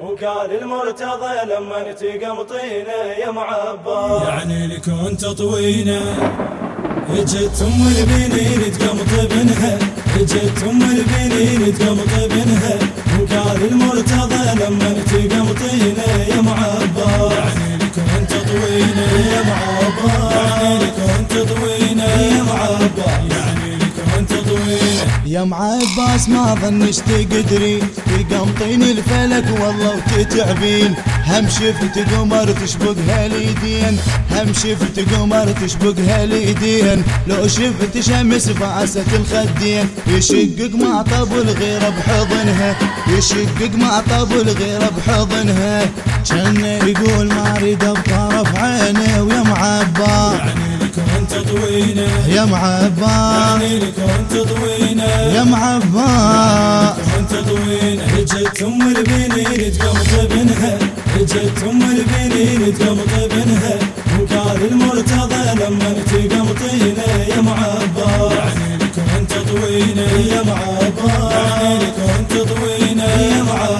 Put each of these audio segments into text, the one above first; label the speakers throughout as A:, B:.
A: وقال المرتضى لما تقمطينا يا معبر
B: يعني لكون تطوينا اجت ام البنين تقمط بنها اجت ام البنين تقمط بنها وقال المرتضى لما تقمطينا يا معبر يعني لكون تطوينا يا معبر يعني لكون تطوينا يا معبر يعني لكون تطوينا.
C: يا معباس ما ظنش تقدرين تقمطين الفلك والله وتتعبين هم شفت قمر تشبق هاليدين. هم شفت قمر تشبق هاليدين. لو شفت شمس فاسة الخدين. يشقق معطب الغيرة بحضنها. يشقق معطب الغيرة بحضنها. كان يقول ما أريد بطرف عيني ويا معبا
B: يعني
C: يا معبا
B: يعني
C: يا معبا
B: ام البنين تقمط بنها. وقال المرتضى لما تقمطينا يا معبر يعني كنت طوينة يا معبر يعني كنت طوينة يا معبر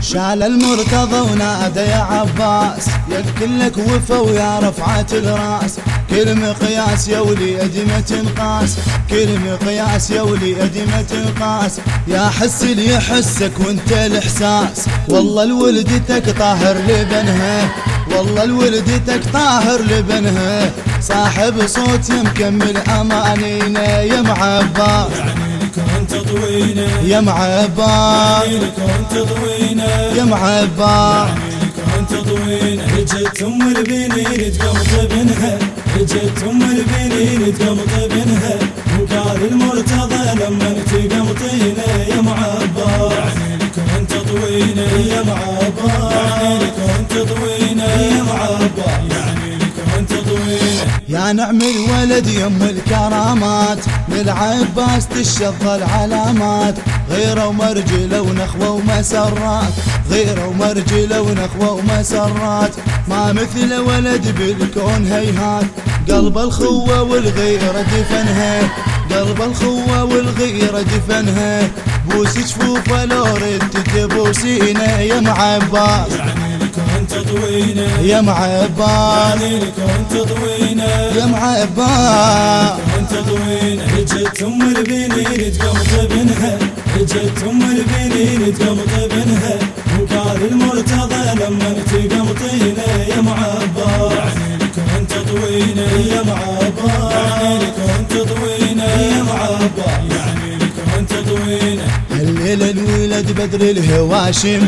C: شال المرتضى ونادى يا عباس. يا كلك وفا ويا رفعة الراس. كل مقياس يا ولي أدمة تنقاس كل مقياس يا ولي أدمة تنقاس يا حس اللي يحسك وانت الإحساس. والله لولدتك طاهر لبنها. والله لولدتك طاهر لبنها. صاحب صوت يا مكمل أمانينا. يا معبا
B: يعني
C: يا معبا
B: يعني
C: يا معبا
B: كنت طوينة اجت أم البنين تقمط بنها اجت أم البنين تقمط بنها. وقال المرتضى لما تقمطينا يا معبر يعني كنت طوينة يا معبر
C: نعم الولد يم الكرامات للعباس تشظى العلامات غيره ومرجله ونخوه ومسرات غيره ومرجله ونخوه ومسرات. ما مثل ولد بالكون هيهات قلب الخوة والغيرة دفنها. قلب الخوة والغيرة دفنها. بوس جفوفه لو ردت تبوسينا يا معباس.
B: طوينة.
C: يا معباس
B: يعني كنت طوينة.
C: يا معباس
B: كنت طوينة. اجت أم البنين تقمط بنها. اجت أم البنين تقمط بنها. وقال المرتضى لما تقمطينا يا معبر يعني كنت طوينة. يا معبر يعني كنت طوينة. يا طوينة.
C: الليلة الولد بدر الهواشم.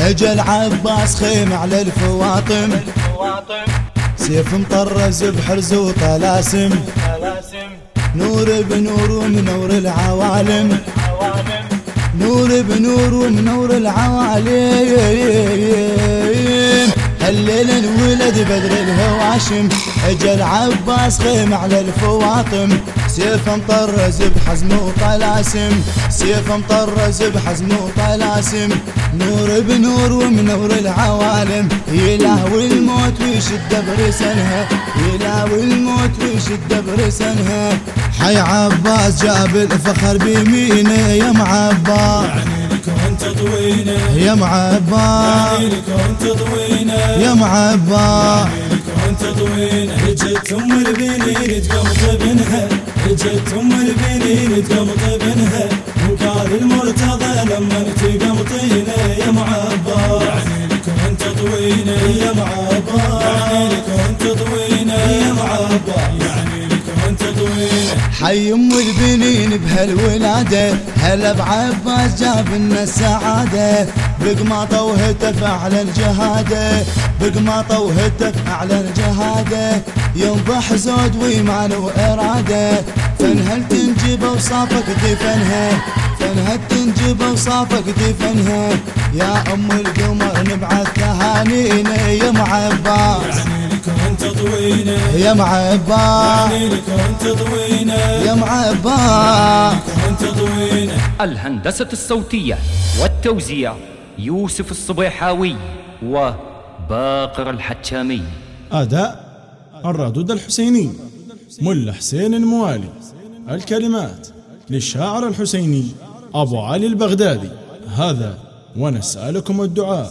C: أجل عباس خيم على الفواطم. سيف مطرز بحرز وطلاسم. نور بنور ومنور العوالم. نور بنور ومنور العوالم. الليل الولد بدر الهواشم. أجل عباس خيم على الفواطم. سيف مطرز بحزم وطلاسم سيف مطرز بحزم وطلاسم نور بنور ومنور العوالم. يلاوي الموت ويشد برسنها. يلاوي الموت ويشد برسنها. حي عباس جاب الفخر بيمينه يا معباس يا
B: طوينة
C: يا معباس
B: كنت طوينة اجت ام البنين تقمط بنها اجت ام البنين تقمط بنها. وقال المرتضى لما تقمطينا يا معبر يعني كنت طوينة يا معبر يعني كنت طوينة يا معبر يعني كنت طوينة
C: حي أم البنين بهالولادة هلا بعباس جاب لنا السعادة بقماطة وهتف اعلى الجهادة بقماطة وهتف اعلى الجهادة. ينضح زود ويمان وإرادة فنهل تنجب وصافك دفنها فنهل تنجب وصافك دفنها يا أم القمر نبعث تهانينا يا معباس
B: يعني
C: يا معباس
B: يعني طوينة
C: يا معباس
B: طوينة
D: الهندسة الصوتية والتوزيع يوسف الصبيحاوي وباقر الحتشامي.
E: أداء الردود الحسيني ملا حسين الموالي. الكلمات للشاعر الحسيني أبو علي البغدادي.
B: هذا ونسألكم الدعاء.